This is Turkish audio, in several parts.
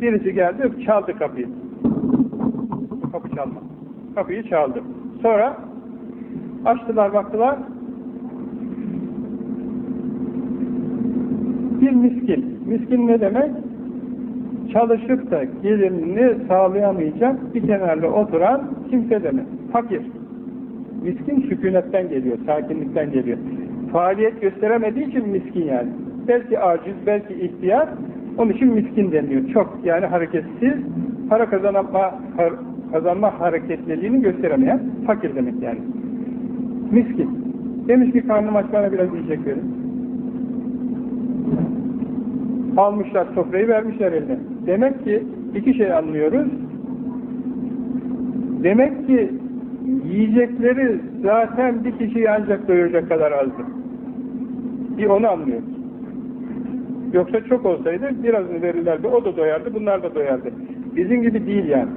Birisi geldi, çaldı kapıyı. Kapı çalma. Kapıyı çaldı. Sonra açtılar, baktılar. Bir miskin. Miskin ne demek? Çalışıp da gelirini sağlayamayacak bir kenarda oturan kimse demek. Fakir. Miskin sükunetten geliyor, sakinlikten geliyor. Faaliyet gösteremediği için miskin yani. Belki aciz, belki ihtiyar, onun için miskin deniyor. Çok yani hareketsiz, para kazanma, kazanma hareketliliğini gösteremeyen fakir demek yani. Miskin. Demiş ki karnım aç bana biraz yiyecek verin. Almışlar sofrayı vermişler eline. Demek ki iki şey anlıyoruz. Demek ki yiyecekleri zaten bir kişiyi ancak doyuracak kadar azdı. Bir onu anlıyoruz. Yoksa çok olsaydı birazını verirlerdi, o da doyardı, bunlar da doyardı. Bizim gibi değil yani.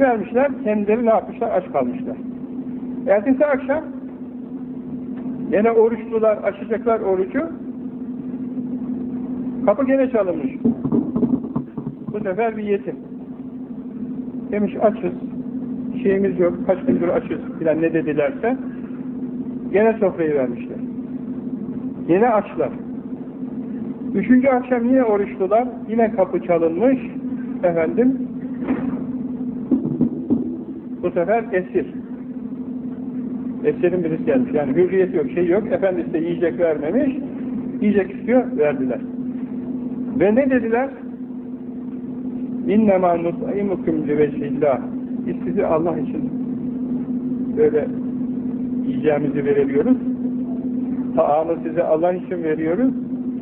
Vermişler, kendileri ne yapmışlar? Aç kalmışlar. Ertesi akşam yine oruçlular açacaklar orucu. Kapı gene çalınmış. Bu sefer bir yetim. Demiş açız, şeyimiz yok, kaç gündür açız filan ne dedilerse gene sofrayı vermişler. Yine açlar. Üçüncü akşam yine oruçlular, yine kapı çalınmış, efendim, bu sefer esir. Esirin birisi gelmiş, yani hürriyet yok, şey yok, efendisi de yiyecek vermemiş, yiyecek istiyor, verdiler. Ve ne dediler? İnnemâ nut'imukum liveçhillâh. Biz sizi Allah için böyle yiyeceğimizi veriyoruz. Taamı size Allah için veriyoruz.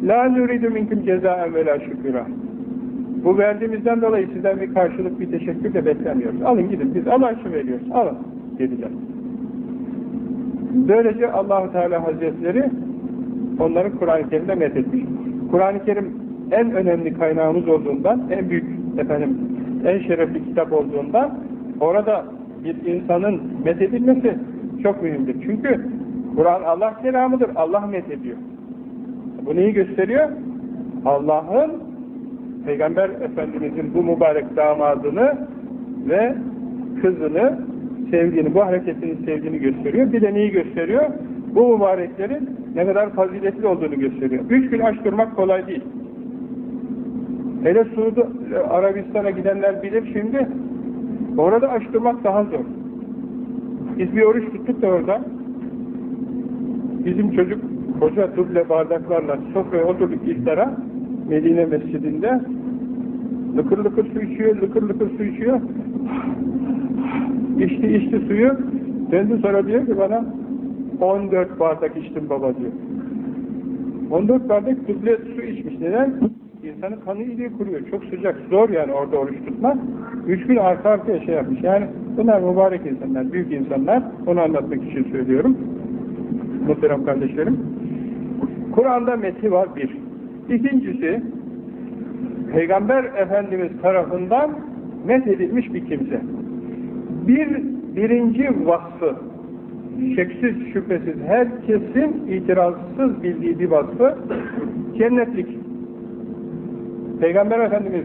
La nuridu minkum cezaen ve la şüküra. Bu verdiğimizden dolayı sizden bir karşılık, bir teşekkür de beklemiyoruz. Alın gidin, biz Allah için veriyoruz. Alın dediler. Böylece allah Teala Hazretleri onları Kur'an-ı Kerim'de methetmiş. Kur'an-ı Kerim en önemli kaynağımız olduğundan, en büyük efendim, en şerefli kitap olduğundan orada bir insanın methedilmesi çok mühimdir. Çünkü Kur'an Allah kelamıdır. Allah methediyor. Bu neyi gösteriyor? Allah'ın Peygamber Efendimizin bu mübarek damadını ve kızını sevdiğini, bu hareketini sevdiğini gösteriyor. Bir de neyi gösteriyor? Bu mübareklerin ne kadar faziletli olduğunu gösteriyor. Üç gün aç durmak kolay değil. Hele Suudi Arabistan'a gidenler bilir şimdi, orada aç durmak daha zor. Biz bir oruç tuttuk da orada, bizim çocuk koca duble bardaklarla sofraya oturduk iftara, Medine mescidinde, lıkır lıkır su içiyor, lıkır lıkır su içiyor, içti içti suyu, döndü sonra diyor ki bana, 14 bardak içtim baba diyor. 14 bardak duble su içmiş. Neden? İnsanın kanı iliği kuruyor. Çok sıcak, zor yani orada oruç tutmak. Üç gün arka arkaya şey yapmış. Yani bunlar mübarek insanlar, büyük insanlar. Onu anlatmak için söylüyorum. Muhterem kardeşlerim. Kur'an'da meti var bir. İkincisi, Peygamber Efendimiz tarafından methedilmiş bir kimse. Bir, birinci vasfı, şeksiz şüphesiz herkesin itirazsız bildiği bir vasfı, cennetlik. Peygamber Efendimiz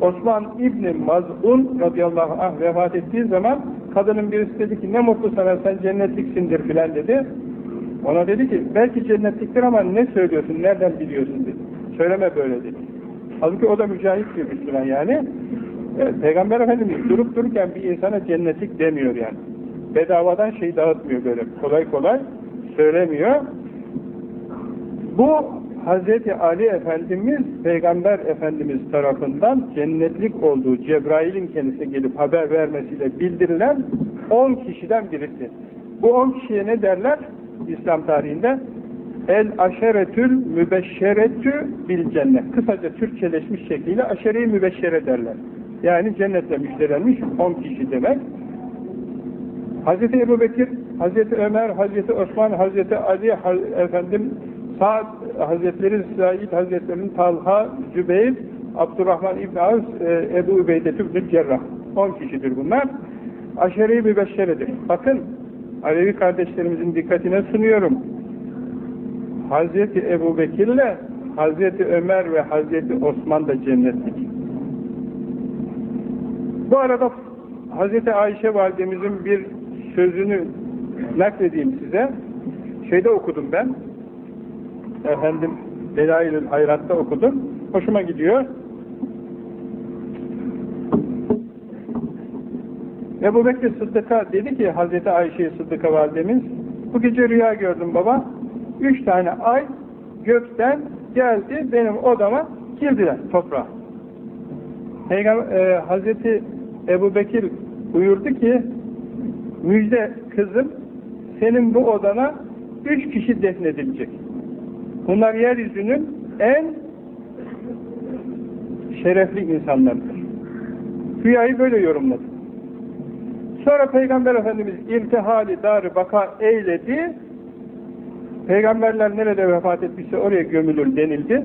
Osman İbni Maz'un radıyallahu anh vefat ettiği zaman kadının birisi dedi ki ne mutlu sana sen cennetliksindir filan dedi. Ona dedi ki belki cennetliktir ama ne söylüyorsun nereden biliyorsun dedi. Söyleme böyle dedi. Halbuki o da mücahit bir Müslüman yani. Evet, Peygamber Efendimiz durup dururken bir insana cennetlik demiyor yani. Bedavadan şey dağıtmıyor böyle kolay kolay söylemiyor. Bu Hz. Ali Efendimiz, Peygamber Efendimiz tarafından cennetlik olduğu Cebrail'in kendisine gelip haber vermesiyle bildirilen 10 kişiden birisi. Bu 10 kişiye ne derler İslam tarihinde? El aşeretül mübeşşeretü bil cennet. Kısaca Türkçeleşmiş şekliyle aşere-i mübeşşere derler. Yani cennetle müjdelenmiş 10 kişi demek. Hz. Ebu Bekir, Hz. Ömer, Hz. Osman, Hz. Ali, efendim Sa'd Hazretleri, Said Hazretlerinin Talha, Zübeyir, Abdurrahman İbn Avz, e, Ebu Übeyde Tübnül Cerrah. 10 kişidir bunlar. Aşere-i mübeşşeredir. Bakın, Alevi kardeşlerimizin dikkatine sunuyorum. Hazreti Ebu Bekir'le Hazreti Ömer ve Hazreti Osman da cennetlik. Bu arada Hz. Ayşe validemizin bir sözünü nakledeyim size. Şeyde okudum ben. Efendim Delailül Hayrat'ta okudum. Hoşuma gidiyor. Ebu Bekir Sıddık'a dedi ki Hazreti Ayşe Sıddık'a validemiz bu gece rüya gördüm baba. Üç tane ay gökten geldi benim odama girdiler toprağa. Peygamber, e, Hazreti Ebu Bekir buyurdu ki müjde kızım senin bu odana üç kişi defnedilecek. Bunlar yeryüzünün en şerefli insanlarıdır. Rüyayı böyle yorumladı. Sonra Peygamber Efendimiz irtihali darı baka eyledi. Peygamberler nerede vefat etmişse oraya gömülür denildi.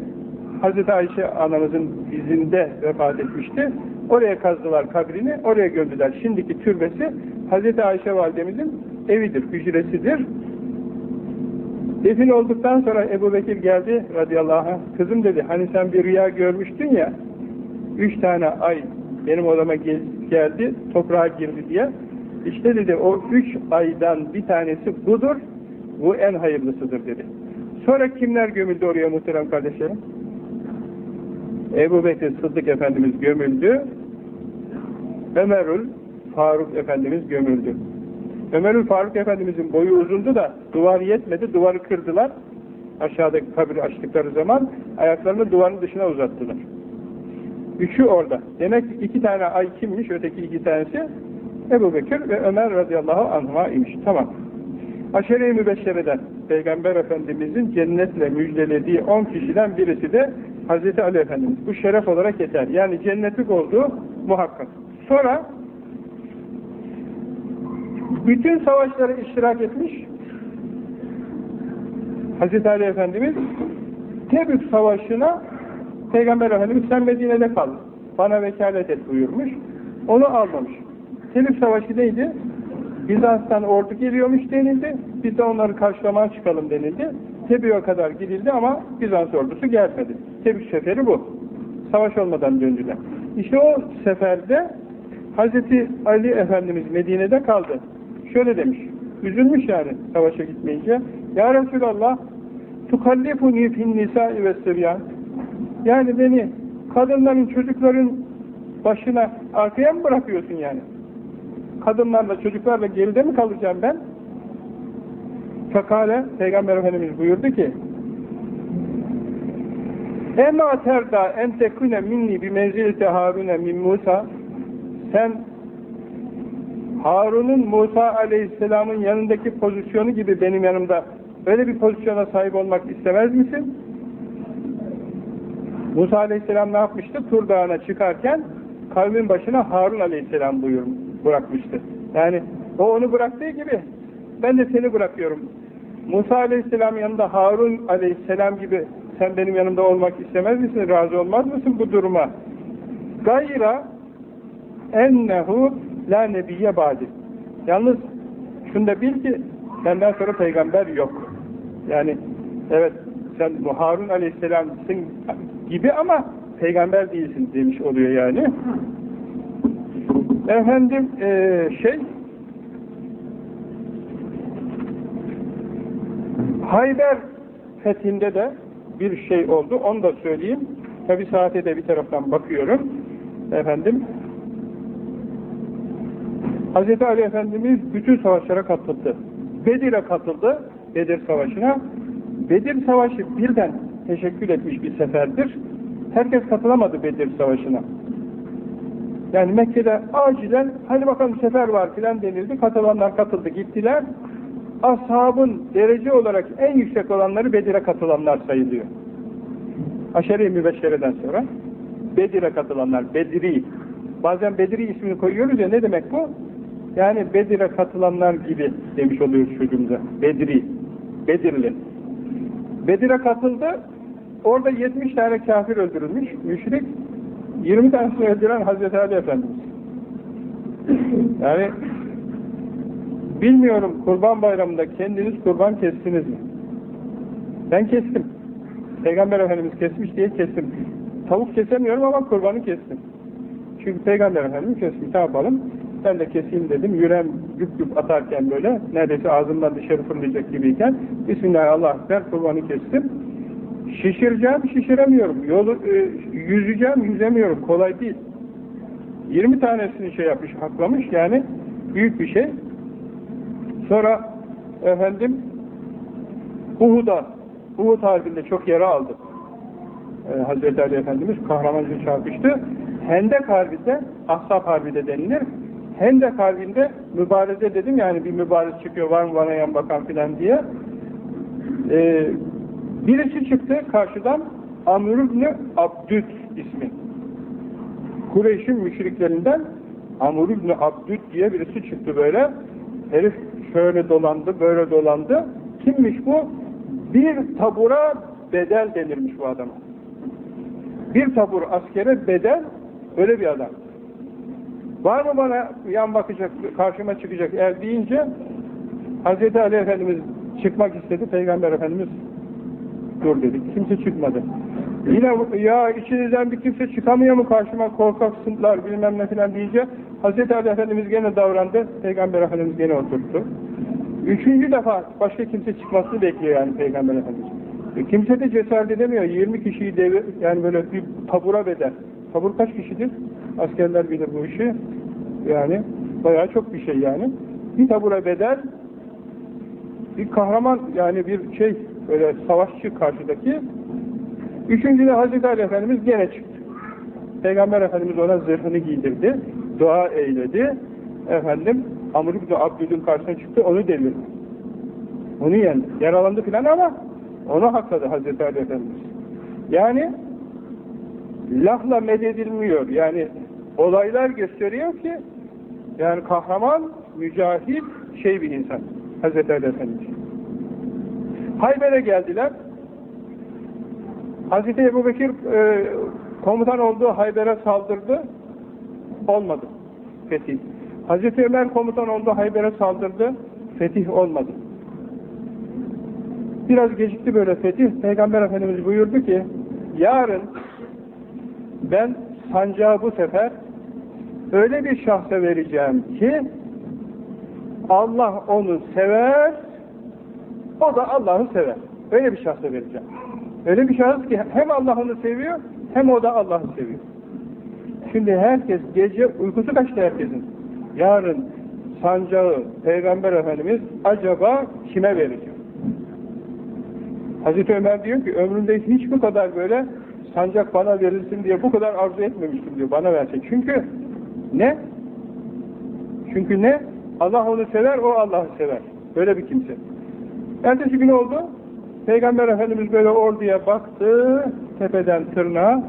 Hazreti Ayşe anamızın dizinde vefat etmişti. Oraya kazdılar kabrini, oraya gömdüler. Şimdiki türbesi Hazreti Ayşe validemizin evidir, hücresidir. Defin olduktan sonra Ebu Bekir geldi radıyallahu anh. Kızım dedi, hani sen bir rüya görmüştün ya, üç tane ay benim odama gel geldi, toprağa girdi diye. İşte dedi, o üç aydan bir tanesi budur, bu en hayırlısıdır dedi. Sonra kimler gömüldü oraya muhterem kardeşlerim? Ebu Bekir Sıddık Efendimiz gömüldü. Ömerül Faruk Efendimiz gömüldü. Ömerül Faruk Efendimizin boyu uzundu da duvar yetmedi, duvarı kırdılar. Aşağıdaki kabri açtıkları zaman ayaklarını duvarın dışına uzattılar. Üçü orada. Demek ki iki tane ay kimmiş, öteki iki tanesi Ebu Bekir ve Ömer radıyallahu anhuma imiş. Tamam. Aşere-i Mübeşşere'den Peygamber Efendimizin cennetle müjdelediği on kişiden birisi de Hazreti Ali Efendimiz. Bu şeref olarak yeter. Yani cennetlik olduğu muhakkak. Sonra bütün savaşlara iştirak etmiş Hazreti Ali Efendimiz Tebük Savaşı'na Peygamber Efendimiz sen Medine'de kal. Bana vekalet et buyurmuş. Onu almamış. Tebük Savaşı neydi? Bizans'tan ordu geliyormuş denildi. Biz de onları karşılamaya çıkalım denildi. Tebük'e kadar gidildi ama Bizans ordusu gelmedi. Tebük seferi bu. Savaş olmadan döndüler. İşte o seferde Hazreti Ali Efendimiz Medine'de kaldı. Şöyle demiş. Üzülmüş yani savaşa gitmeyince. Ya Resulallah tukallifuni fin nisai ve sıryan yani beni kadınların, çocukların başına arkaya mı bırakıyorsun yani? Kadınlarla, çocuklarla geride mi kalacağım ben? Fekale, Peygamber Efendimiz buyurdu ki Ema terda en tekune minni bi menzilete Harun'e min Musa sen Harun'un Musa aleyhisselamın yanındaki pozisyonu gibi benim yanımda öyle bir pozisyona sahip olmak istemez misin? Musa aleyhisselam ne yapmıştı? Tur dağına çıkarken kavmin başına Harun aleyhisselam buyur, bırakmıştı. Yani o onu bıraktığı gibi ben de seni bırakıyorum. Musa aleyhisselam yanında Harun aleyhisselam gibi sen benim yanımda olmak istemez misin? Razı olmaz mısın bu duruma? Gayra ennehu la nebiyye badi. Yalnız şunu da bil ki senden sonra peygamber yok. Yani evet sen Harun aleyhisselamsın gibi ama peygamber değilsin demiş oluyor yani. Efendim ee, şey Hayber fethinde de bir şey oldu. Onu da söyleyeyim. Tabi saate de bir taraftan bakıyorum. Efendim Hz. Ali Efendimiz bütün savaşlara katıldı. Bedir'e katıldı. Bedir Savaşı'na. Bedir Savaşı birden teşekkül etmiş bir seferdir. Herkes katılamadı Bedir Savaşı'na. Yani Mekke'de acilen hadi bakalım sefer var filan denildi. Katılanlar katıldı gittiler. Ashabın derece olarak en yüksek olanları Bedir'e katılanlar sayılıyor. Aşere-i Mübeşşere'den sonra Bedir'e katılanlar, Bedri. Bazen Bedri ismini koyuyoruz ya ne demek bu? Yani Bedir'e katılanlar gibi demiş oluyoruz çocuğumuza. Bedri, Bedirli. Bedir'e katıldı, orada 70 tane kafir öldürülmüş, müşrik. 20 tanesini öldüren Hazreti Ali Efendimiz. Yani bilmiyorum kurban bayramında kendiniz kurban kestiniz mi? Ben kestim. Peygamber Efendimiz kesmiş diye kestim. Tavuk kesemiyorum ama kurbanı kestim. Çünkü Peygamber Efendimiz kesmiş. Ne yapalım? Ben de keseyim dedim. Yüreğim güp güp atarken böyle, neredeyse ağzımdan dışarı fırlayacak gibiyken Bismillahirrahmanirrahim kurbanı kestim. Şişireceğim, şişiremiyorum. Yolu, e, yüzeceğim, yüzemiyorum. Kolay değil. 20 tanesini şey yapmış, haklamış yani büyük bir şey. Sonra efendim Uhud'a, Uhud harbinde çok yara aldı. Ee, Hazreti Ali Efendimiz kahramanca çarpıştı. Hendek harbinde, Ahzab harbinde denilir. Hendek harbinde mübareze dedim yani bir mübarez çıkıyor var mı bana yan bakan filan diye. Ee, birisi çıktı karşıdan Amr ibn Abdüt ismi. Kureyş'in müşriklerinden Amr ibn Abdüt diye birisi çıktı böyle. Herif şöyle dolandı, böyle dolandı. Kimmiş bu? Bir tabura bedel denirmiş bu adama. Bir tabur askere bedel, öyle bir adam. Var mı bana yan bakacak, karşıma çıkacak eğer deyince Hz. Ali Efendimiz çıkmak istedi, Peygamber Efendimiz dur dedik. Kimse çıkmadı. Yine ya içinizden bir kimse çıkamıyor mu karşıma korkaksınlar bilmem ne filan deyince Hz. Ali Efendimiz gene davrandı. Peygamber Efendimiz gene oturttu. Üçüncü defa başka kimse çıkmasını bekliyor yani Peygamber Efendimiz. E, kimse de cesaret edemiyor. 20 kişiyi devir, yani böyle bir tabura bedel. Tabur kaç kişidir? Askerler bilir bu işi. Yani bayağı çok bir şey yani. Bir tabura bedel bir kahraman yani bir şey böyle savaşçı karşıdaki Üçüncüde Hazreti Ali Efendimiz gene çıktı. Peygamber Efendimiz ona zırhını giydirdi, dua eyledi. Efendim, Amr ibn Abdül'ün karşısına çıktı, onu devirdi. Onu yendi. Yaralandı filan ama onu hakladı Hazreti Ali Efendimiz. Yani lafla mededilmiyor. Yani olaylar gösteriyor ki yani kahraman, mücahit şey bir insan. Hazreti Ali Efendimiz. Hayber'e geldiler. Hazreti Ebu Bekir e, komutan olduğu Hayber'e saldırdı. Olmadı. Fetih. Hazreti Ömer komutan olduğu Hayber'e saldırdı. Fetih olmadı. Biraz gecikti böyle fetih. Peygamber Efendimiz buyurdu ki yarın ben sancağı bu sefer öyle bir şahsa vereceğim ki Allah onu sever o da Allah'ı sever. Öyle bir şahsa vereceğim. Öyle bir şahıs ki hem Allah onu seviyor hem o da Allah'ı seviyor. Şimdi herkes gece uykusu kaçtı herkesin. Yarın sancağı Peygamber Efendimiz acaba kime verecek? Hazreti Ömer diyor ki ömrümde hiç bu kadar böyle sancak bana verilsin diye bu kadar arzu etmemiştim diyor bana verecek. Çünkü ne? Çünkü ne? Allah onu sever, o Allah'ı sever. Böyle bir kimse. Ertesi gün oldu. Peygamber Efendimiz böyle orduya baktı, tepeden tırnağa,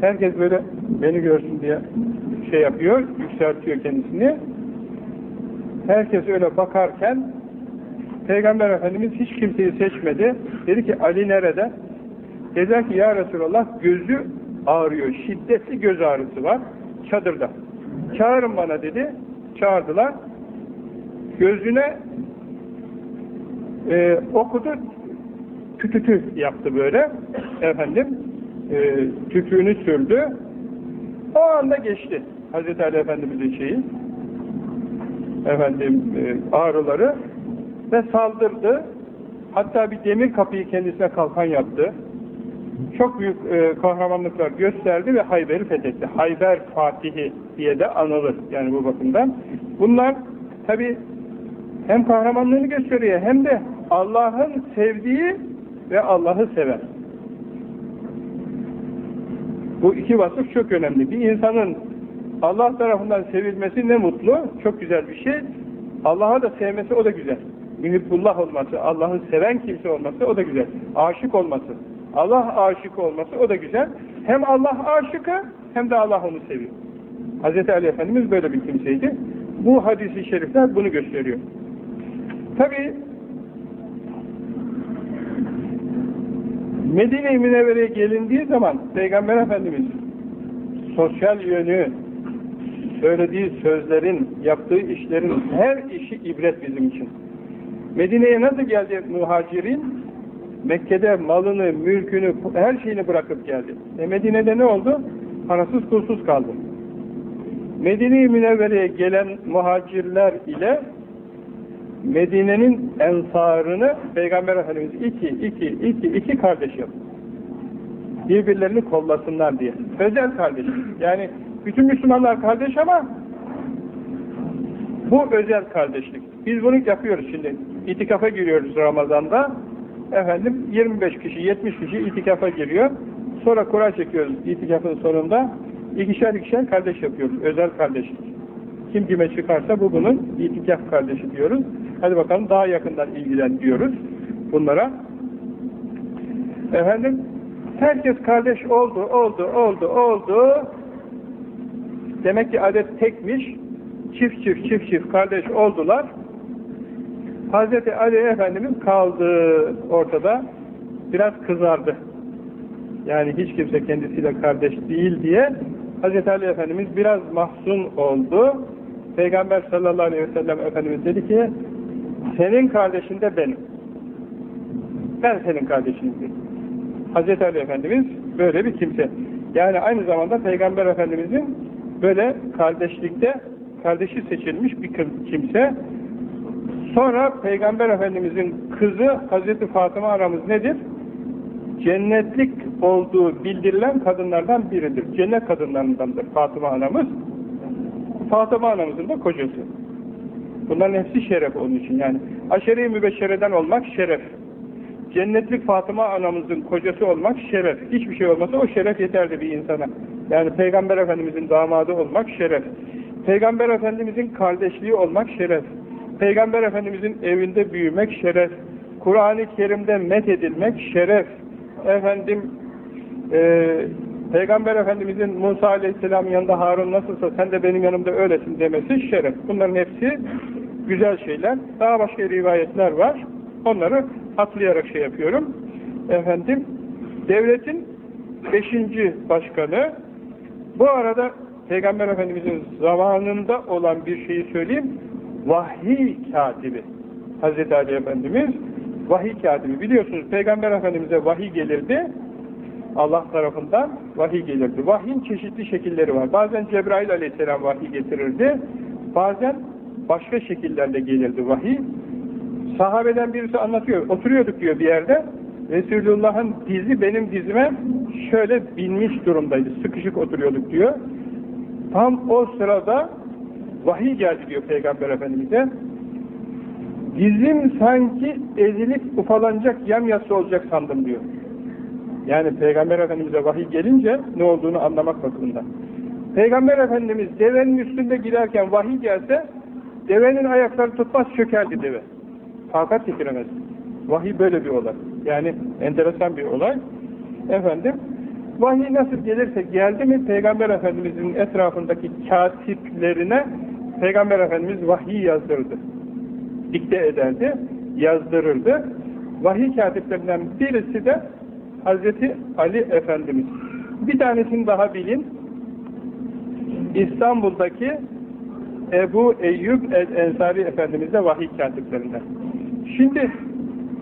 herkes böyle beni görsün diye şey yapıyor, yükseltiyor kendisini. Herkes öyle bakarken, Peygamber Efendimiz hiç kimseyi seçmedi. Dedi ki, Ali nerede? Dediler ki, ya Resulallah gözü ağrıyor, şiddetli göz ağrısı var, çadırda. Çağırın bana dedi, çağırdılar. Gözüne e, okudu, tütütü yaptı böyle. Efendim, e, tütüğünü sürdü. O anda geçti. Hazreti Ali Efendimiz'in şeyi, efendim e, ağrıları ve saldırdı. Hatta bir demir kapıyı kendisine kalkan yaptı. Çok büyük e, kahramanlıklar gösterdi ve Hayber'i fethetti. Hayber Fatihi diye de anılır yani bu bakımdan. Bunlar tabi hem kahramanlığını gösteriyor hem de Allah'ın sevdiği ve Allah'ı sever. Bu iki vasıf çok önemli. Bir insanın Allah tarafından sevilmesi ne mutlu, çok güzel bir şey. Allah'a da sevmesi o da güzel. Mühibbullah olması, Allah'ı seven kimse olması o da güzel. Aşık olması, Allah aşık olması o da güzel. Hem Allah aşıkı hem de Allah onu seviyor. Hz. Ali Efendimiz böyle bir kimseydi. Bu hadisi şerifler bunu gösteriyor. Tabi Medine-i Münevvere'ye gelindiği zaman Peygamber Efendimiz sosyal yönü, söylediği sözlerin, yaptığı işlerin her işi ibret bizim için. Medine'ye nasıl geldi muhacirin? Mekke'de malını, mülkünü, her şeyini bırakıp geldi. E Medine'de ne oldu? Parasız, pulsuz kaldı. Medine-i Münevvere'ye gelen muhacirler ile Medine'nin ensarını Peygamber Efendimiz iki, iki, iki, iki kardeş yaptı. Birbirlerini kollasınlar diye. Özel kardeş. Yani bütün Müslümanlar kardeş ama bu özel kardeşlik. Biz bunu yapıyoruz şimdi. İtikafa giriyoruz Ramazan'da. Efendim 25 kişi, 70 kişi itikafa giriyor. Sonra Kur'an çekiyoruz itikafın sonunda. İkişer ikişer kardeş yapıyoruz. Özel kardeşlik. Kim kime çıkarsa bu bunun itikaf kardeşi diyoruz. Hadi bakalım daha yakından ilgilen diyoruz bunlara. Efendim herkes kardeş oldu, oldu, oldu, oldu. Demek ki adet tekmiş. Çift çift çift çift kardeş oldular. Hazreti Ali Efendimiz kaldı ortada. Biraz kızardı. Yani hiç kimse kendisiyle kardeş değil diye Hazreti Ali Efendimiz biraz mahzun oldu. Peygamber sallallahu aleyhi ve sellem Efendimiz dedi ki senin kardeşin de benim. Ben senin kardeşinim. Hazreti Ali Efendimiz böyle bir kimse. Yani aynı zamanda Peygamber Efendimizin böyle kardeşlikte kardeşi seçilmiş bir kimse. Sonra Peygamber Efendimizin kızı Hazreti Fatıma aramız nedir? Cennetlik olduğu bildirilen kadınlardan biridir. Cennet kadınlarındandır Fatıma anamız. Fatıma anamızın da kocası. Bunların hepsi şeref onun için yani. Aşere-i mübeşşereden olmak şeref. Cennetlik Fatıma anamızın kocası olmak şeref. Hiçbir şey olmasa o şeref yeterdi bir insana. Yani Peygamber Efendimizin damadı olmak şeref. Peygamber Efendimizin kardeşliği olmak şeref. Peygamber Efendimizin evinde büyümek şeref. Kur'an-ı Kerim'de met edilmek şeref. Efendim e, Peygamber Efendimizin Musa Aleyhisselam'ın yanında Harun nasılsa sen de benim yanımda öylesin demesi şeref. Bunların hepsi güzel şeyler. Daha başka rivayetler var. Onları atlayarak şey yapıyorum. Efendim devletin beşinci başkanı bu arada Peygamber Efendimizin zamanında olan bir şeyi söyleyeyim. Vahiy katibi. Hazreti Ali Efendimiz vahiy katibi. Biliyorsunuz Peygamber Efendimiz'e vahiy gelirdi. Allah tarafından vahiy gelirdi. Vahyin çeşitli şekilleri var. Bazen Cebrail aleyhisselam vahiy getirirdi. Bazen başka şekillerde gelirdi vahiy. Sahabeden birisi anlatıyor. Oturuyorduk diyor bir yerde. Resulullah'ın dizi benim dizime şöyle binmiş durumdaydı. Sıkışık oturuyorduk diyor. Tam o sırada vahiy geldi diyor Peygamber Efendimiz'e. Dizim sanki ezilip ufalanacak, yamyası olacak sandım diyor. Yani Peygamber Efendimiz'e vahiy gelince ne olduğunu anlamak bakımından. Peygamber Efendimiz devenin üstünde giderken vahiy gelse devenin ayakları tutmaz çökerdi deve. Fakat getiremez. Vahiy böyle bir olay. Yani enteresan bir olay. Efendim vahiy nasıl gelirse geldi mi Peygamber Efendimiz'in etrafındaki katiplerine Peygamber Efendimiz vahiy yazdırdı. Dikte ederdi, yazdırırdı. Vahiy katiplerinden birisi de Hazreti Ali Efendimiz. Bir tanesini daha bilin. İstanbul'daki Ebu Eyyub el-Ensari Efendimiz vahiy katiplerinden. Şimdi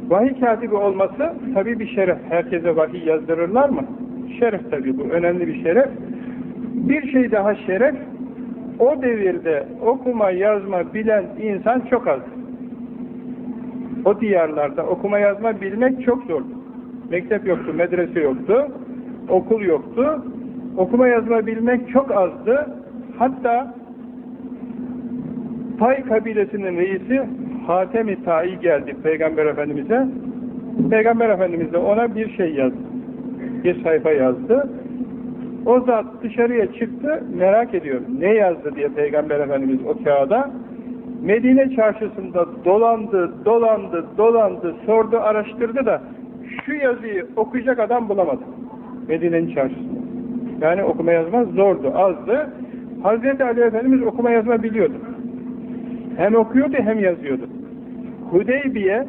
vahiy katibi olması tabi bir şeref. Herkese vahiy yazdırırlar mı? Şeref tabi bu. Önemli bir şeref. Bir şey daha şeref. O devirde okuma yazma bilen insan çok az. O diyarlarda okuma yazma bilmek çok zor. Mektep yoktu, medrese yoktu, okul yoktu. Okuma yazma bilmek çok azdı. Hatta Tay kabilesinin reisi Hatem-i Ta'i geldi Peygamber Efendimiz'e. Peygamber Efendimiz de ona bir şey yazdı. Bir sayfa yazdı. O zat dışarıya çıktı, merak ediyor. Ne yazdı diye Peygamber Efendimiz o kağıda. Medine çarşısında dolandı, dolandı, dolandı, sordu, araştırdı da şu yazıyı okuyacak adam bulamadı. Medine'nin çarşısında. Yani okuma yazma zordu, azdı. Hazreti Ali Efendimiz okuma yazma biliyordu. Hem okuyordu hem yazıyordu. Hudeybiye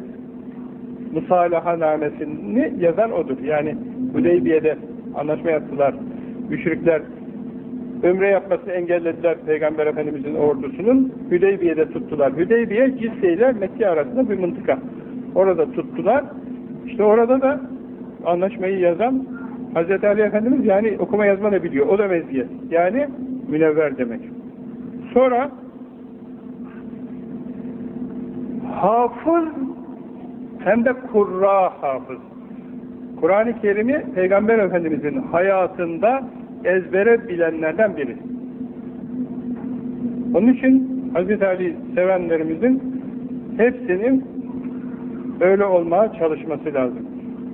namesini yazan odur. Yani Hudeybiye'de anlaşma yaptılar. Müşrikler ömre yapmasını engellediler Peygamber Efendimizin ordusunun. Hüdeybiye'de tuttular. Hüdeybiye Cidde ile Mekke arasında bir mıntıka. Orada tuttular. İşte orada da anlaşmayı yazan Hz. Ali Efendimiz yani okuma yazma da biliyor. O da meziyet. Yani münevver demek. Sonra hafız hem de kurra hafız. Kur'an-ı Kerim'i Peygamber Efendimiz'in hayatında ezbere bilenlerden biri. Onun için Hz. Ali sevenlerimizin hepsinin öyle olmaya çalışması lazım.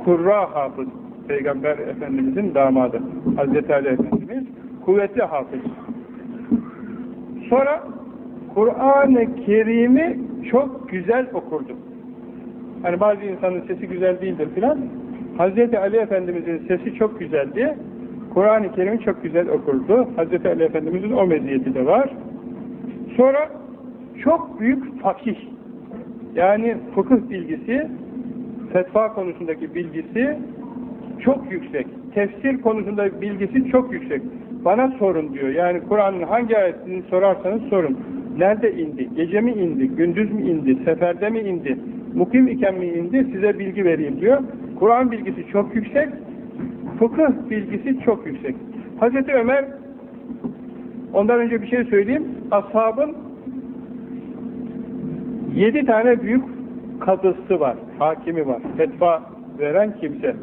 Kurra hafız Peygamber Efendimiz'in damadı. Hz. Ali Efendimiz kuvvetli hafız. Sonra Kur'an-ı Kerim'i çok güzel okurdu. Hani bazı insanın sesi güzel değildir filan. Hz. Ali Efendimiz'in sesi çok güzeldi. Kur'an-ı Kerim'i çok güzel okurdu. Hz. Ali Efendimiz'in o meziyeti de var. Sonra çok büyük fakih. Yani fıkıh bilgisi, fetva konusundaki bilgisi çok yüksek. Tefsir konusunda bilgisi çok yüksek. Bana sorun diyor. Yani Kur'an'ın hangi ayetini sorarsanız sorun. Nerede indi? Gece mi indi? Gündüz mü indi? Seferde mi indi? Mukim iken mi indi? Size bilgi vereyim diyor. Kur'an bilgisi çok yüksek. Fıkıh bilgisi çok yüksek. Hazreti Ömer ondan önce bir şey söyleyeyim. Ashabın yedi tane büyük kadısı var. Hakimi var. Fetva veren kimse.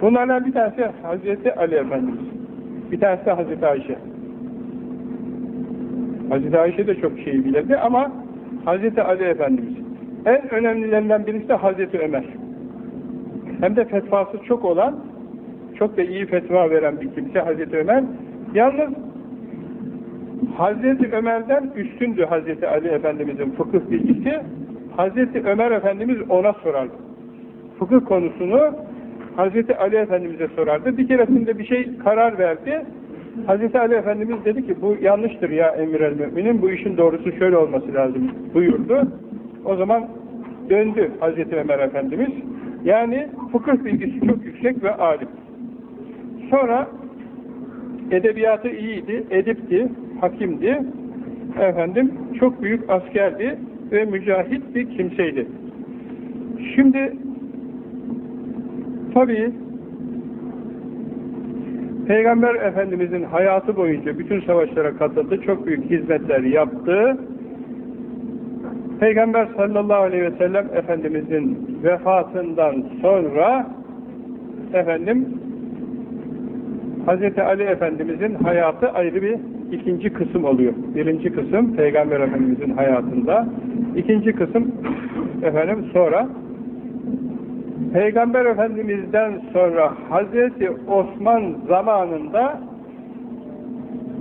Bunlardan bir tanesi Hazreti Ali Efendimiz. Bir tanesi Hazreti Ayşe. Hazreti Ayşe de çok şey bilirdi ama Hazreti Ali Efendimiz. En önemlilerinden birisi de Hazreti Ömer. Hem de fetvası çok olan, çok da iyi fetva veren bir kimse Hazreti Ömer. Yalnız Hazreti Ömer'den üstündü Hazreti Ali Efendimiz'in fıkıh bilgisi. Hazreti Ömer Efendimiz ona sorardı. Fıkıh konusunu Hazreti Ali Efendimiz'e sorardı. Bir keresinde bir şey karar verdi. Hazreti Ali Efendimiz dedi ki bu yanlıştır ya emir el müminin bu işin doğrusu şöyle olması lazım buyurdu. O zaman döndü Hazreti Ömer Efendimiz. Yani fıkıh bilgisi çok yüksek ve alim. Sonra edebiyatı iyiydi, edipti, hakimdi. Efendim çok büyük askerdi ve mücahit bir kimseydi. Şimdi tabii Peygamber Efendimizin hayatı boyunca bütün savaşlara katıldı, çok büyük hizmetler yaptı. Peygamber sallallahu aleyhi ve sellem Efendimizin vefatından sonra efendim Hz. Ali Efendimizin hayatı ayrı bir ikinci kısım oluyor. Birinci kısım Peygamber Efendimizin hayatında. ikinci kısım efendim sonra Peygamber Efendimiz'den sonra Hazreti Osman zamanında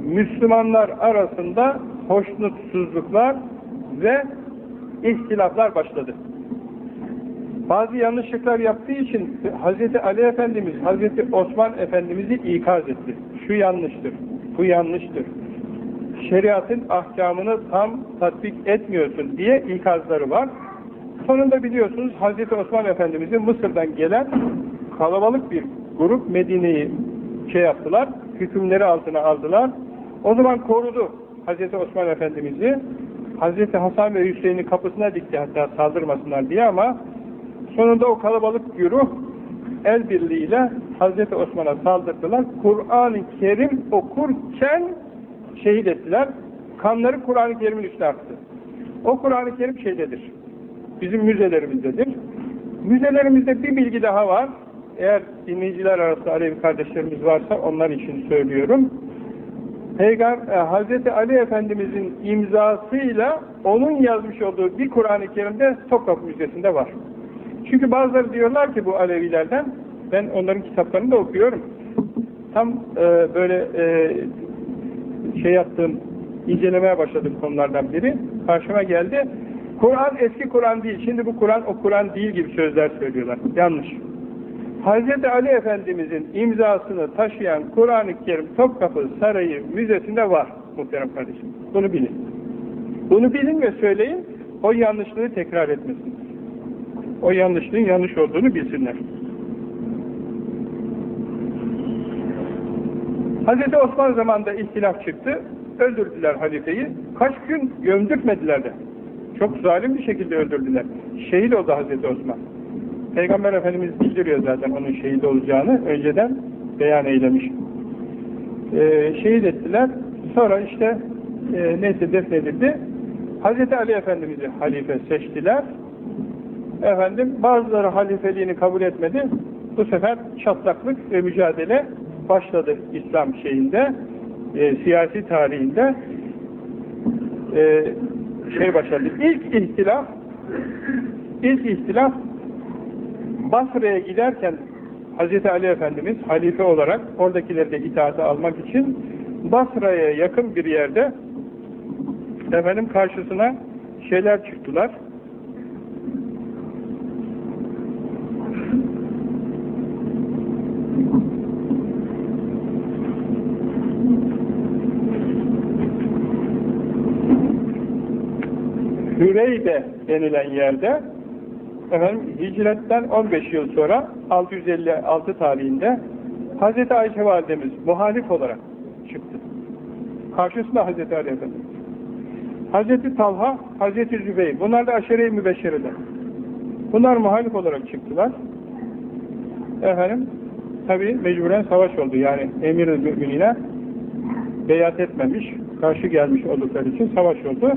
Müslümanlar arasında hoşnutsuzluklar ve ihtilaflar başladı. Bazı yanlışlıklar yaptığı için Hazreti Ali Efendimiz, Hazreti Osman Efendimiz'i ikaz etti. Şu yanlıştır, bu yanlıştır. Şeriatın ahkamını tam tatbik etmiyorsun diye ikazları var. Sonunda biliyorsunuz Hazreti Osman Efendimiz'in Mısır'dan gelen kalabalık bir grup Medine'yi şey yaptılar, hükümleri altına aldılar. O zaman korudu Hazreti Osman Efendimiz'i. Hazreti Hasan ve Hüseyin'in kapısına dikti hatta saldırmasınlar diye ama sonunda o kalabalık güruh el birliğiyle Hazreti Osman'a saldırdılar. Kur'an-ı Kerim okurken şehit ettiler. Kanları Kur'an-ı Kerim'in üstüne aktı. O Kur'an-ı Kerim şeydedir. Bizim müzelerimizdedir. Müzelerimizde bir bilgi daha var. Eğer dinleyiciler arasında Alevi kardeşlerimiz varsa onlar için söylüyorum. Peygamber, Hazreti Ali Efendimizin imzasıyla onun yazmış olduğu bir Kur'an-ı Kerim'de Topkapı Müzesi'nde var. Çünkü bazıları diyorlar ki bu Alevilerden, ben onların kitaplarını da okuyorum. Tam e, böyle e, şey yaptığım, incelemeye başladığım konulardan biri karşıma geldi. Kur'an eski Kur'an değil, şimdi bu Kur'an o Kur'an değil gibi sözler söylüyorlar. Yanlış. Hz. Ali Efendimizin imzasını taşıyan Kur'an-ı Kerim Topkapı Sarayı Müzesi'nde var muhterem kardeşim. Bunu bilin. Bunu bilin ve söyleyin, o yanlışlığı tekrar etmesin. O yanlışlığın yanlış olduğunu bilsinler. Hz. Osman zamanında ihtilaf çıktı, öldürdüler halifeyi. Kaç gün gömdürtmediler de. Çok zalim bir şekilde öldürdüler. Şehit oldu Hz. Osman. Peygamber Efendimiz bildiriyor zaten onun şehit olacağını. Önceden beyan eylemiş. Ee, şehit ettiler. Sonra işte e, neyse defnedildi. Hazreti Ali Efendimiz'i halife seçtiler. Efendim bazıları halifeliğini kabul etmedi. Bu sefer çatlaklık ve mücadele başladı İslam şeyinde, e, siyasi tarihinde. E, şey başladı. İlk ihtilaf ilk ihtilaf Basra'ya giderken Hz. Ali Efendimiz halife olarak oradakileri de itaate almak için Basra'ya yakın bir yerde efendim karşısına şeyler çıktılar. Hüreyde denilen yerde efendim hicretten 15 yıl sonra 656 tarihinde Hz. Ayşe validemiz muhalif olarak çıktı. Karşısında Hz. Ali Efendimiz. Hz. Talha, Hz. Zübeyir. Bunlar da aşere-i mübeşşereler. Bunlar muhalif olarak çıktılar. Efendim, tabi mecburen savaş oldu. Yani emir-i müminine beyat etmemiş, karşı gelmiş oldukları için savaş oldu.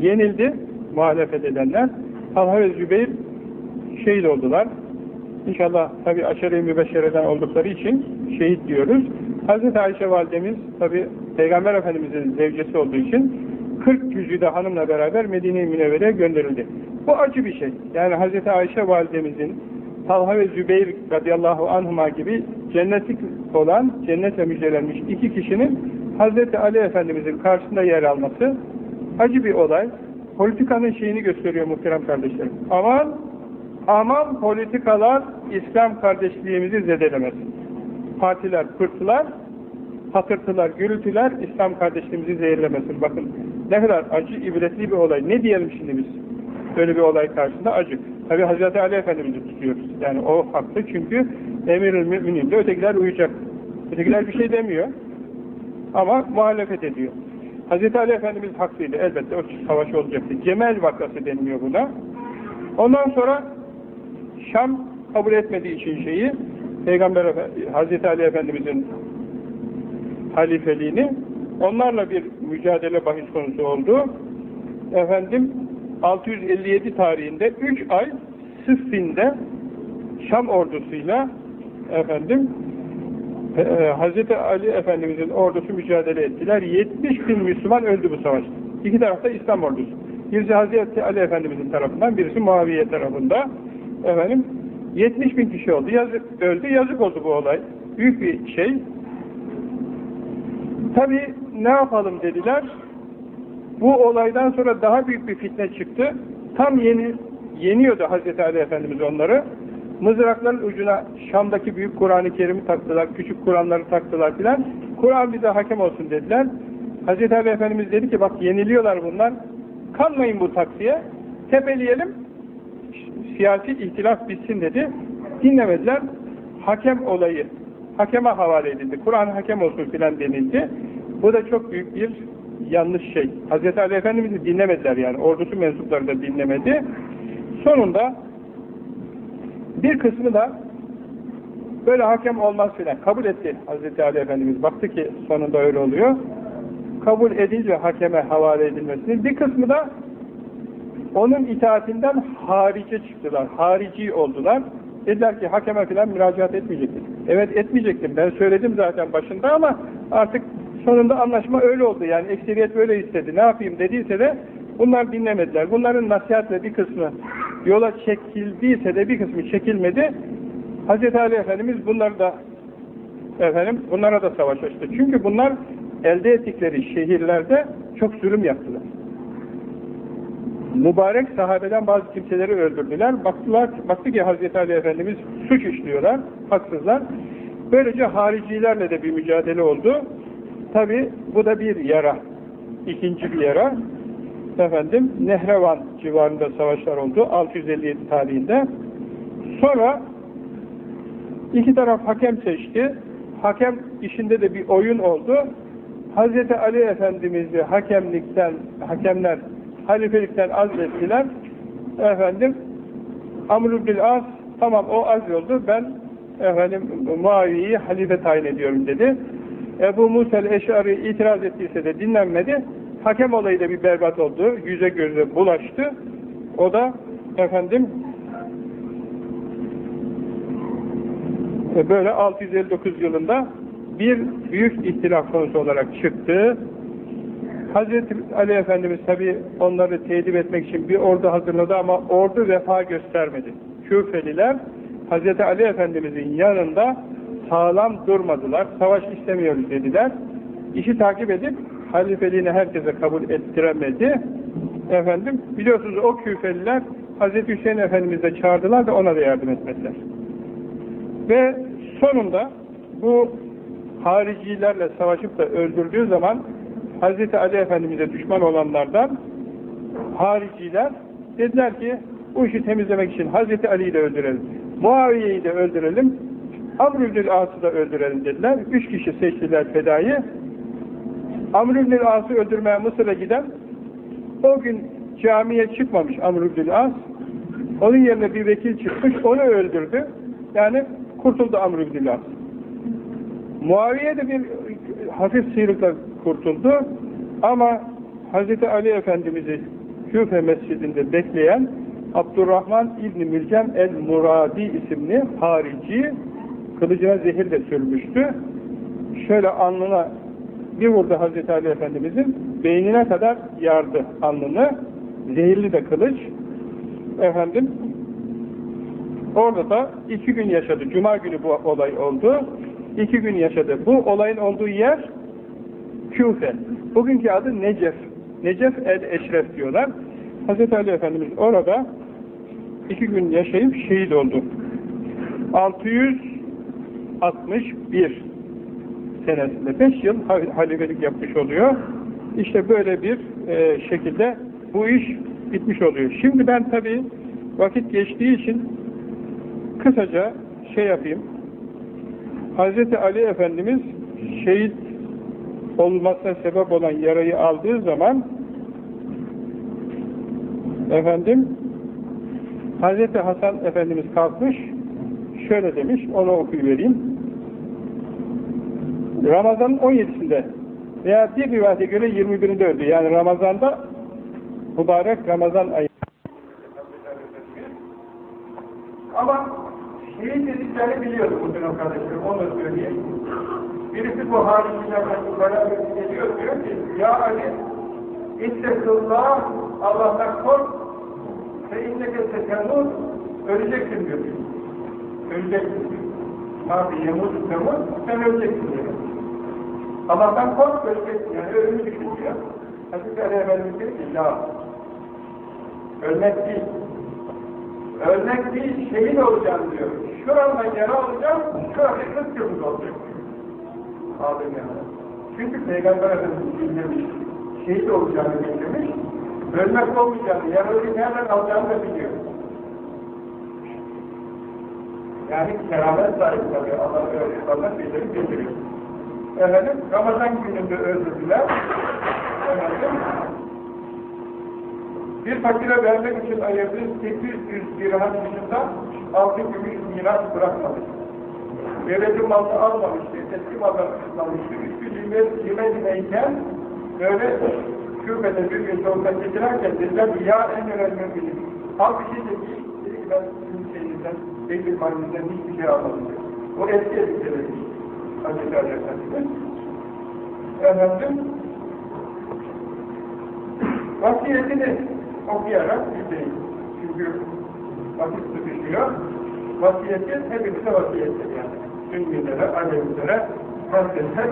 Yenildi muhalefet edenler. Talha ve Zübeyir şehit oldular. İnşallah tabi aşere-i mübeşşereden oldukları için şehit diyoruz. Hz. Ayşe validemiz tabi Peygamber Efendimiz'in zevcesi olduğu için 40 yüzüde hanımla beraber Medine-i Münevvere'ye gönderildi. Bu acı bir şey. Yani Hz. Ayşe validemizin Talha ve Zübeyir radıyallahu anhuma gibi cennetlik olan, cennetle müjdelenmiş iki kişinin Hz. Ali Efendimiz'in karşısında yer alması acı bir olay. Politikanın şeyini gösteriyor muhterem kardeşlerim. Aman, aman politikalar İslam kardeşliğimizi zedelemesin. Partiler, pırtılar, patırtılar, gürültüler İslam kardeşliğimizi zehirlemesin. Bakın ne kadar acı, ibretli bir olay. Ne diyelim şimdi biz? Böyle bir olay karşısında acı. Tabi Hazreti Ali Efendimiz'i tutuyoruz. Yani o haklı çünkü emir-ül müminin ötekiler uyacak. Ötekiler bir şey demiyor. Ama muhalefet ediyor. Hazreti Ali Efendimiz haklıydı. Elbette o savaş olacaktı. Cemel vakası deniliyor buna. Ondan sonra Şam kabul etmediği için şeyi Peygamber Hazreti Ali Efendimiz'in halifeliğini onlarla bir mücadele bahis konusu oldu. Efendim 657 tarihinde 3 ay Sıffin'de Şam ordusuyla efendim e, e, Hazreti Ali Efendimizin ordusu mücadele ettiler. 70 bin Müslüman öldü bu savaşta. İki tarafta İslam ordusu. Birisi Hazreti Ali Efendimizin tarafından, birisi Muaviye tarafında. Efendim 70 bin kişi oldu. Yazık, öldü. Yazık oldu bu olay. Büyük bir şey. Tabi ne yapalım dediler. Bu olaydan sonra daha büyük bir fitne çıktı. Tam yeni yeniyordu Hazreti Ali Efendimiz onları. Mızrakların ucuna Şam'daki büyük Kur'an-ı Kerim'i taktılar, küçük Kur'anları taktılar filan. Kur'an bize hakem olsun dediler. Hazreti Ali Efendimiz dedi ki bak yeniliyorlar bunlar. Kanmayın bu taksiye. Tepeleyelim. Siyasi ihtilaf bitsin dedi. Dinlemediler. Hakem olayı hakeme havale edildi. Kur'an hakem olsun filan denildi. Bu da çok büyük bir yanlış şey. Hazreti Ali Efendimiz'i dinlemediler yani. Ordusu mensupları da dinlemedi. Sonunda bir kısmı da böyle hakem olmaz filan. Kabul etti Hazreti Ali Efendimiz. Baktı ki sonunda öyle oluyor. Kabul edince hakeme havale edilmesini. Bir kısmı da onun itaatinden harice çıktılar. Harici oldular. Dediler ki hakeme filan müracaat etmeyecektir. Evet etmeyecektim. Ben söyledim zaten başında ama artık sonunda anlaşma öyle oldu. Yani ekseriyet böyle istedi. Ne yapayım dediyse de bunlar dinlemediler. Bunların nasihatle bir kısmı yola çekildiyse de bir kısmı çekilmedi. Hz. Ali Efendimiz bunları da efendim bunlara da savaş açtı. Çünkü bunlar elde ettikleri şehirlerde çok zulüm yaptılar. Mübarek sahabeden bazı kimseleri öldürdüler. Baktılar, baktı ki Hz. Ali Efendimiz suç işliyorlar, haksızlar. Böylece haricilerle de bir mücadele oldu. Tabi bu da bir yara. İkinci bir yara. Efendim Nehrevan civarında savaşlar oldu. 657 tarihinde. Sonra iki taraf hakem seçti. Hakem işinde de bir oyun oldu. Hz. Ali Efendimiz'i hakemlikten, hakemler halifelikten azlettiler. Efendim Amr bin As tamam o az oldu ben efendim Muaviye'yi halife tayin ediyorum dedi. Ebu Musa el-Eş'ari itiraz ettiyse de dinlenmedi. Hakem olayı da bir berbat oldu. Yüze göze bulaştı. O da efendim e, böyle 659 yılında bir büyük ihtilaf konusu olarak çıktı. Hazreti Ali Efendimiz tabi onları tedip etmek için bir ordu hazırladı ama ordu vefa göstermedi. Küfeliler Hazreti Ali Efendimizin yanında sağlam durmadılar. Savaş istemiyoruz dediler. İşi takip edip halifeliğini herkese kabul ettiremedi. Efendim biliyorsunuz o küfeliler Hazreti Hüseyin Efendimiz'e çağırdılar da ona da yardım etmediler. Ve sonunda bu haricilerle savaşıp da öldürdüğü zaman Hz. Ali Efendimiz'e düşman olanlardan hariciler dediler ki bu işi temizlemek için Hz. Ali'yi de öldürelim. Muaviye'yi de öldürelim. Amr As'ı da öldürelim dediler. Üç kişi seçtiler fedayı. Amr As'ı öldürmeye Mısır'a giden o gün camiye çıkmamış Amr As. Onun yerine bir vekil çıkmış, onu öldürdü. Yani kurtuldu Amr As. Muaviye de bir hafif sıyrıkla kurtuldu. Ama Hz. Ali Efendimiz'i Küfe mescidinde bekleyen Abdurrahman İbni Mülcem el-Muradi isimli harici kılıcına zehir de sürmüştü. Şöyle alnına bir vurdu Hz. Ali Efendimiz'in beynine kadar yardı alnını. Zehirli de kılıç. Efendim orada da iki gün yaşadı. Cuma günü bu olay oldu. İki gün yaşadı. Bu olayın olduğu yer Küfe. Bugünkü adı Necef. Necef el-Eşref diyorlar. Hz. Ali Efendimiz orada iki gün yaşayıp şehit oldu. 661 senesinde 5 yıl halifelik yapmış oluyor. İşte böyle bir e, şekilde bu iş bitmiş oluyor. Şimdi ben tabi vakit geçtiği için kısaca şey yapayım. Hz. Ali Efendimiz şehit olmasına sebep olan yarayı aldığı zaman efendim Hz. Hasan Efendimiz kalkmış şöyle demiş, onu okuyuvereyim. Ramazan'ın 17'sinde veya bir rivayete göre 21'inde öldü. Yani Ramazan'da mübarek Ramazan ayı. Ama şehit dediklerini biliyordu bu dönem kardeşlerim, onu söyleyeyim. Birisi bu haricilerden yukarı geliyor, diyor ki, Ya Ali, İttekıllah, Allah'tan kork, ve inneke sekenur, öleceksin diyor. Öleceksin diyor. Tabi yemut temut, sen öleceksin diyor. Allah'tan kork, öleceksin. Yani ölümü düşün diyor. Hazreti Ali Efendimiz diyor ki, ya, ölmek değil, ölmek değil, şehit olacağım diyor. Şuramda yara alacağım, şurada kız yıldız olacak. Aldım yani. Çünkü Peygamber Efendimiz bildirmiş, şehit olacağını bildirmiş, ölmek olmayacağını, yararı nereden alacağını da biliyor. Yani keramet sahibi tabi Allah öyle Allah bildirip bildirir. Efendim, Ramazan gününde öldürdüler. Efendim, bir fakire vermek için ayırdığı 800 dirhem dışında altı gümüş miras bırakmadı. Devleti malını almamıştı, eski malını almıştı. Üstü cime, cime cimeyken böyle kürbede bir gün sohbet getirerken dediler ki ya önemli müminin al bir şey dedi, dedi ki ben sizin şeyinizden, Beylik Mahallinizden hiçbir şey almadım. O eski eski demiş. Efendimiz. Efendim vasiyetini okuyarak bitireyim. Çünkü vakit sıkışıyor. Vasiyeti hepimize vasiyettir yani. Sünnilere, Alevilere, herkese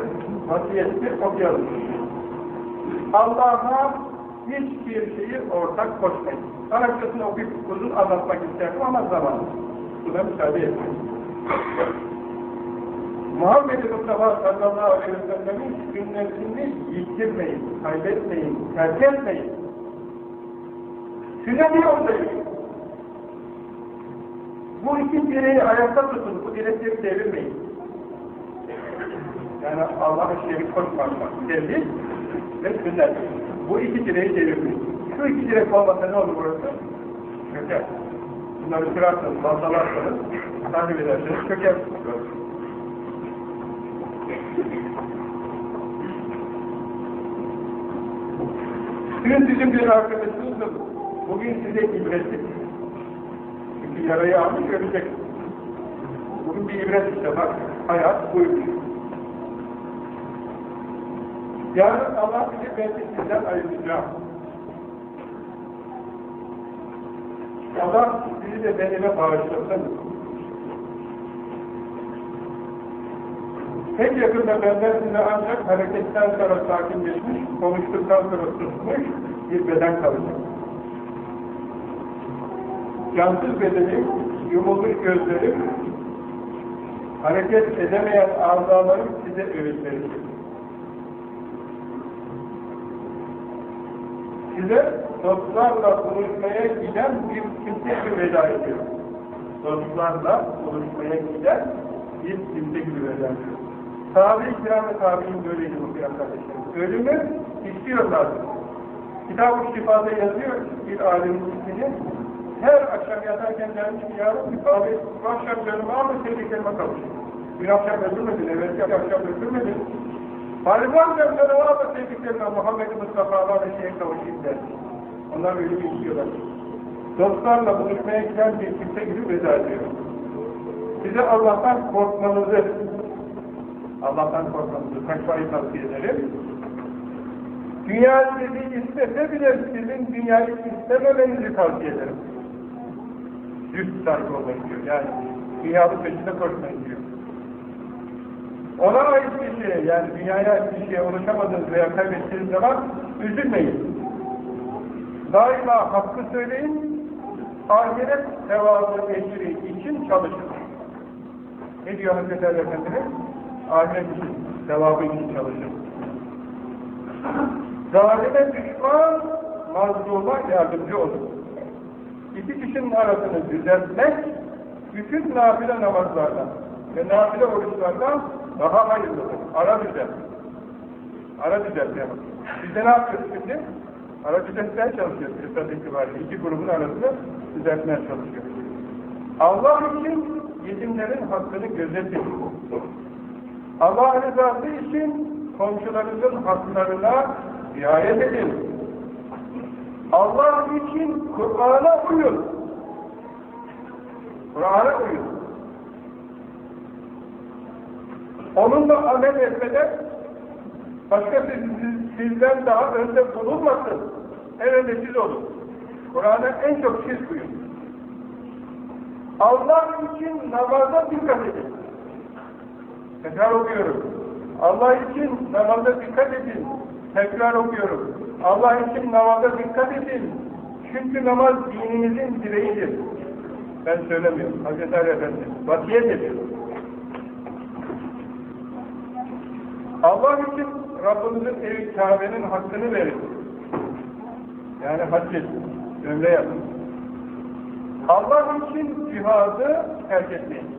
vasiyetini okuyalım. Allah'a hiçbir şeyi ortak koşmayın. Arapçasını okuyup uzun anlatmak isterdim ama zaman. Buna müsaade etmeyin. Muhammed-i Mustafa sallallahu aleyhi ve sellem'in sünnetini yitirmeyin, kaybetmeyin, terk etmeyin. Sünneti yoldayız. Bu iki direği ayakta tutun, bu direkleri devirmeyin. Yani Allah'a şerik koşmak, tevhid ve sünnet. Bu iki direği devirmeyin. Şu iki direk olmasa ne olur burası? Çöker. Bunları kırarsanız, baltalarsanız, takip ederseniz çöker. Dün sizin bir arkadaşınızdı. Bugün size ibretlik. Çünkü yarayı almış ölecek. Bugün bir ibret işte bak. Hayat buymuş. Yarın Allah bizi belki sizden ayıracak. Allah sizi de benime bağışlasın. Pek yakında benden size ancak hareketten sonra sakinleşmiş, konuştuktan sonra susmuş bir beden kalacak. Cansız bedenim, yumulmuş gözlerim, hareket edemeyen azalarım size öğüt verecek. Size dostlarla buluşmaya giden bir kimse gibi veda ediyor. Dostlarla buluşmaya giden bir kimse gibi veda ediyor. Sahabe-i kiram-ı tabi'in böyleydi bu kardeşlerim. Ölümü istiyorlardı. Kitab-ı Şifa'da yazıyor bir alemin ismini. Her akşam yatarken gelmiş ki ya Rabbi abi bu akşam canımı ama sevdiklerime kavuşayım. Bir akşam öldürmedin, evvelki akşam öldürmedin. Bari bu akşam canımı ama sevdiklerime Muhammed-i Mustafa'la ve şeye kavuşayım der. Onlar ölümü istiyorlar. Dostlarla buluşmaya giden bir kimse gibi veda ediyor. Size Allah'tan korkmanızı, Allah'tan korkmanızı takvayı tavsiye ederim. Dünya sizi istese bile sizin dünyayı istememenizi tavsiye ederim. Düz sahibi olmayın diyor. Yani dünyanın peşinde koşmayın diyor. Ona ait bir şeye, yani dünyaya bir şeye ulaşamadığınız veya kaybettiğiniz zaman üzülmeyin. Daima hakkı söyleyin, ahiret sevabı ecri için çalışın. Ne diyor Hazreti Efendimiz? Ahiret sevabı için çalışın. Zalime düşman, mazluma yardımcı olun. İki kişinin arasını düzeltmek, bütün nafile namazlardan ve nafile oruçlardan daha hayırlıdır. Ara düzelt. Ara düzeltmeye bak. Biz de ne yapıyoruz şimdi? Ara düzeltmeye çalışıyoruz. Esas itibariyle iki grubun arasını düzeltmeye çalışıyoruz. Allah için yetimlerin hakkını gözetin. Allah rızası için komşularınızın haklarına riayet edin. Allah için Kur'an'a uyun. Kur'an'a uyun. Onunla amel etmeden başka sizden daha önde bulunmasın. En önde siz olun. Kur'an'a en çok siz uyun. Allah için namaza dikkat edin. Tekrar okuyorum. Allah için namaza dikkat edin. Tekrar okuyorum. Allah için namaza dikkat edin. Çünkü namaz dinimizin direğidir. Ben söylemiyorum. Hazreti Ali Efendi. Vasiyet ediyor. Allah için Rabbimizin evi Kabe'nin hakkını verin. Yani hac edin. Ömre yapın. Allah için cihadı terk etmeyin.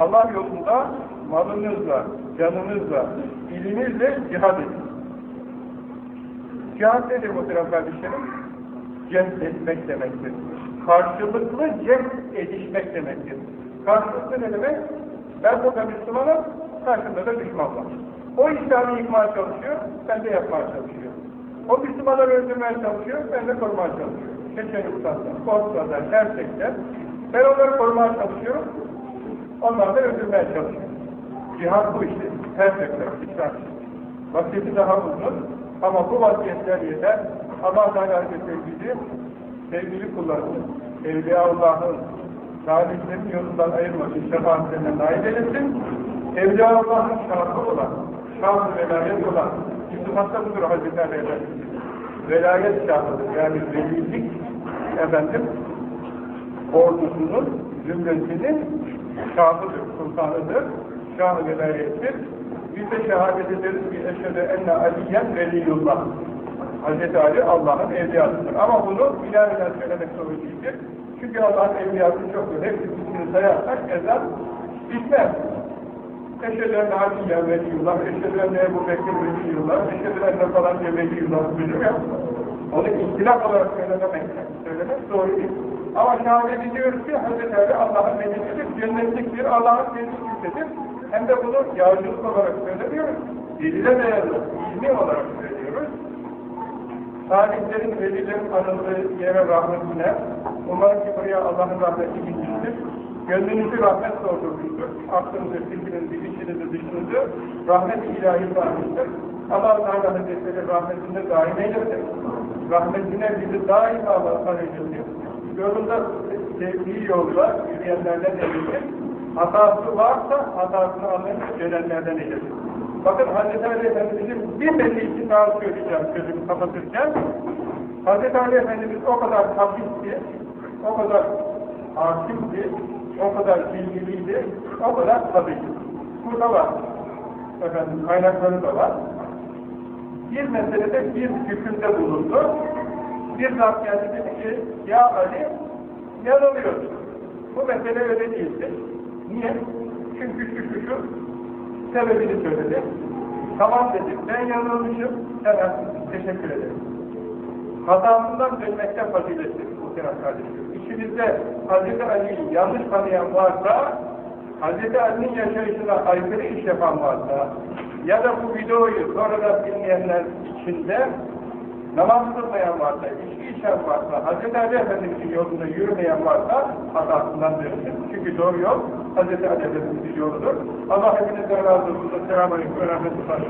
Allah yolunda malınızla, canınızla, ilinizle cihad edin. Cihad nedir muhterem kardeşlerim? Cem etmek demektir. Karşılıklı cem edişmek demektir. Karşılıklı ne demek? Ben burada Müslümanım, karşımda da düşman var. O İslam'ı yıkmaya çalışıyor, ben de yapmaya çalışıyorum. O Müslümanları öldürmeye çalışıyor, ben de korumaya çalışıyorum. Çeçenistan'da, Bosna'da, Gerçekten. Ben onları korumaya çalışıyorum, onlar da öldürmeye çalışıyor. Cihad bu işte, her sefer, İslam. Vasiyeti daha uzun ama bu vasiyetler yeter. Allah Teala Hazretleri bizi sevgili kullarını, Evliya Allah'ın salihlerin yolundan ayırmasın, şefaatlerine nail edesin. Evliya Allah'ın şartı olan, şartı velayet olan, İltifatta budur Hazreti Ali. Velayet şartıdır, yani velilik efendim, ordusunun, zümresinin şahıdır, sultanıdır, şah-ı velayettir. Biz de şehadet ederiz ki eşhedü enne aliyen veliyullah. Hz. Ali Allah'ın evliyasıdır. Ama bunu bilalden söylemek zorunda değildir. Çünkü Allah'ın evliyası çoktur. Hepsini sayarsak ezan bitmez. Eşhedü enne aliyen veliyullah, eşhedü enne Ebu Bekir veliyullah, eşhedü enne falan diye veliyullah. Onu ihtilaf olarak söylemek, söylemek doğru değil. Ama şehadet ediyoruz ki Hz. Ali Allah'ın velisidir, cennetliktir, Allah'ın velisidir. Hem de bunu yağcılık olarak söylemiyoruz. Delile dayalı, ilmi olarak söylüyoruz. Salihlerin, velilerin anıldığı yere rahmetine, umarım ki buraya Allah'ın rahmeti gitmiştir. Gönlünüzü rahmet doldurmuştur. Aklınızı, fikrinizi, içinizi, dışınızı rahmet-i ilahi sarmıştır. Allah Teala Hazretleri rahmetinde daim eylesin. Rahmetine bizi daima Allah'a eylesin. Yolunda sevdiği yolda yürüyenlerden eylesin. Hatası varsa hatasını anlayıp gelenlerden eylesin. Bakın Hazreti Ali Efendimiz'in bir belli için daha söyleyeceğim sözümü kapatırken. Hazreti Ali Efendimiz o kadar hafifti, o kadar hakimdi, o kadar bilgiliydi, o kadar tabiiydi. Burada var. Efendim kaynakları da var. Bir meselede bir hükümde bulundu. Bir zat geldi dedi ki, ya Ali, yanılıyorsun. Bu mesele öyle değildi. Niye? Çünkü şu şu şu sebebini söyledi. Tamam dedi, ben yanılmışım, haklısın, teşekkür ederim. Hatasından dönmekte fazilettir muhtemelen kardeşim. İçimizde Hz. Ali'yi yanlış tanıyan varsa, Hz. Ali'nin yaşayışına aykırı iş yapan varsa, ya da bu videoyu sonradan dinleyenler içinde namaz kılmayan varsa, içki içen varsa, Hz. Ali Efendimiz'in yolunda yürümeyen varsa hatasından dönsün. Çünkü doğru yol Hz. Ali Efendimiz'in yoludur. Allah hepinizden razı olsun. Selamun Aleyküm ve Rahmetullah.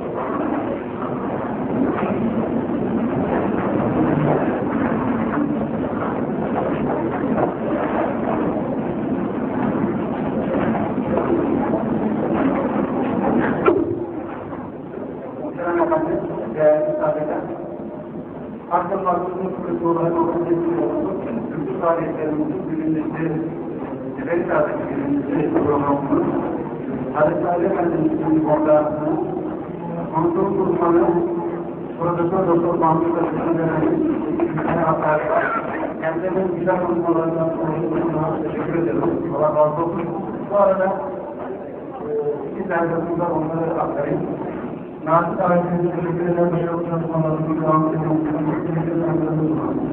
Tibet Saadeti birincisi programımız. Hazreti Ali Efendimiz'in ortasını, konuşum kurmanı, Profesör Doktor Mahmut Aleyhisselam Efendimiz, Hüseyin Hakkari, kendilerinin güzel konuşmalarından sonra teşekkür ederim. Allah razı olsun. Bu arada, iki bundan onları aktarayım. Nazi tarihinde teşekkür eden bir yol çalışmalarının devam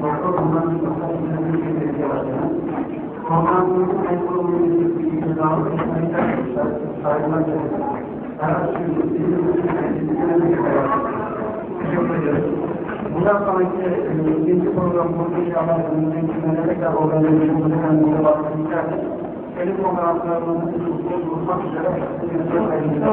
Doktor ondan Konferansımızın en kurulu bir devam saygılar Her Teşekkür ederim. Bundan sonraki ikinci programımız inşallah önümüzdeki tekrar organizasyonumuzu kendimize bahsedeceğiz. Benim konferanslarımızın buluşmak üzere. Teşekkür Buradan.